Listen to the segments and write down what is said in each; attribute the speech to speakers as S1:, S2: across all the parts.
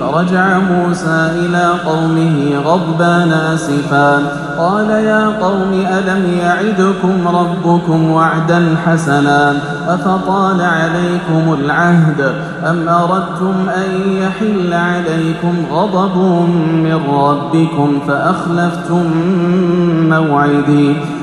S1: فرجع موسى إلى قومه غضبان آسفا قال يا قوم ألم يعدكم ربكم وعدا حسنا أفطال عليكم العهد أم أردتم أن يحل عليكم غضب من ربكم فأخلفتم موعدي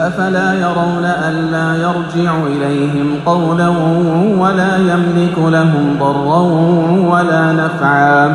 S1: أفلا يرون ألا يرجع إليهم قولا ولا يملك لهم ضرا ولا نفعا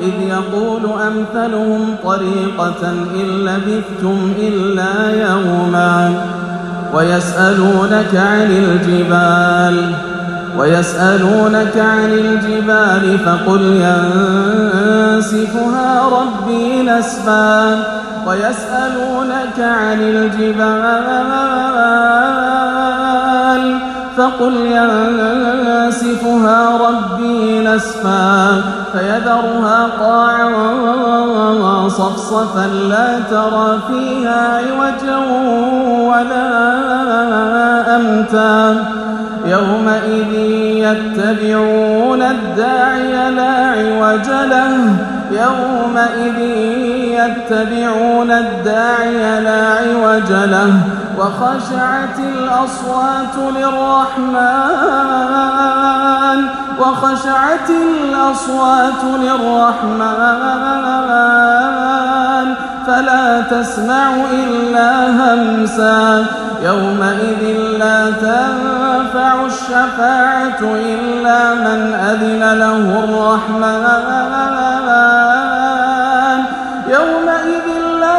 S1: إذ يقول أمثلهم طريقة إن لبثتم إلا يوما ويسألونك عن الجبال ويسألونك عن الجبال فقل ينسفها ربي نسفا ويسألونك عن الجبال فقل ينسفها ربي نسفا فيذرها قاعا صفصفا لا ترى فيها عوجا ولا أمتا يومئذ يتبعون الداعي لا عوج له يومئذ يتبعون الداعي لا عوج له وخشعت الأصوات للرحمن وخشعت الأصوات للرحمن. فلا تسمع إلا همسا يومئذ لا تنفع الشفاعة إلا من أذن له الرحمن. يومئذ لا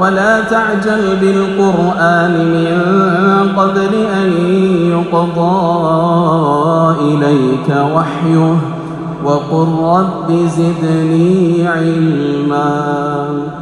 S1: ولا تعجل بالقرآن من قبل أن يقضى إليك وحيه وقل رب زدني علما